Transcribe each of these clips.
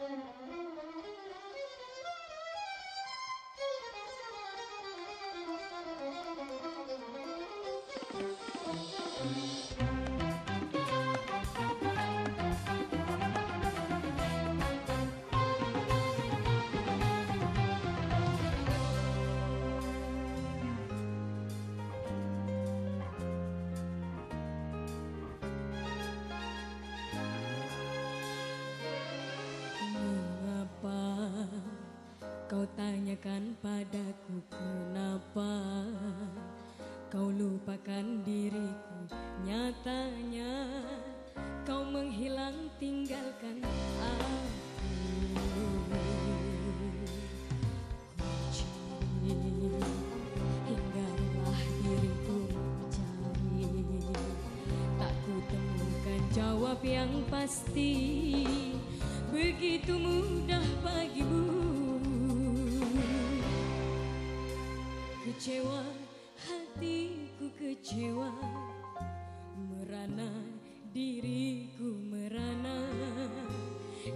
Mm-hmm. Kau tanyakan padaku kenapa Kau lupakan diriku? Nyatanya Kau menghilang tinggalkan aku. Hinggalah diriku mencari Tak ku temukan jawab yang pasti hatiku kecewa. Merana diriku merana.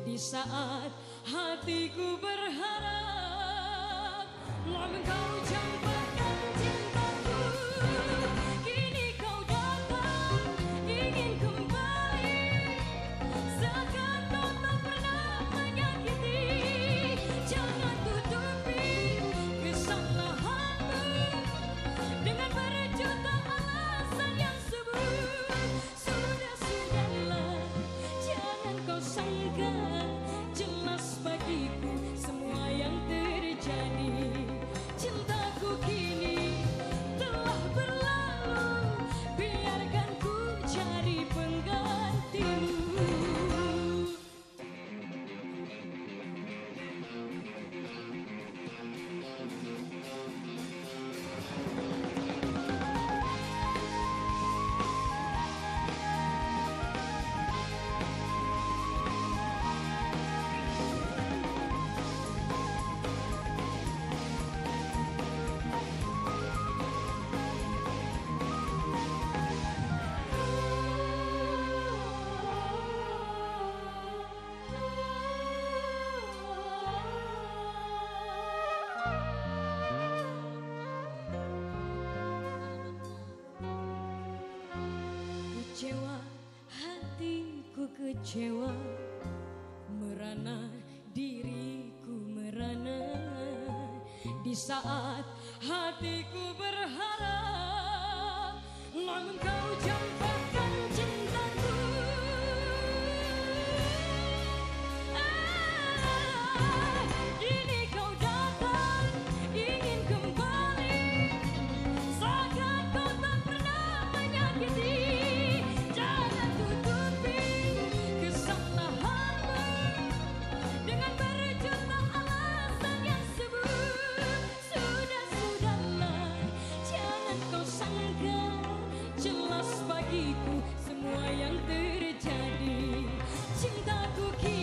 Di saat hatiku berharap Namun kau Kecewa hatiku kecewa. Merana diriku merana. Di saat hatiku berharap Namun kau jumpa bagiku semua yang terjadi. Cintaku kini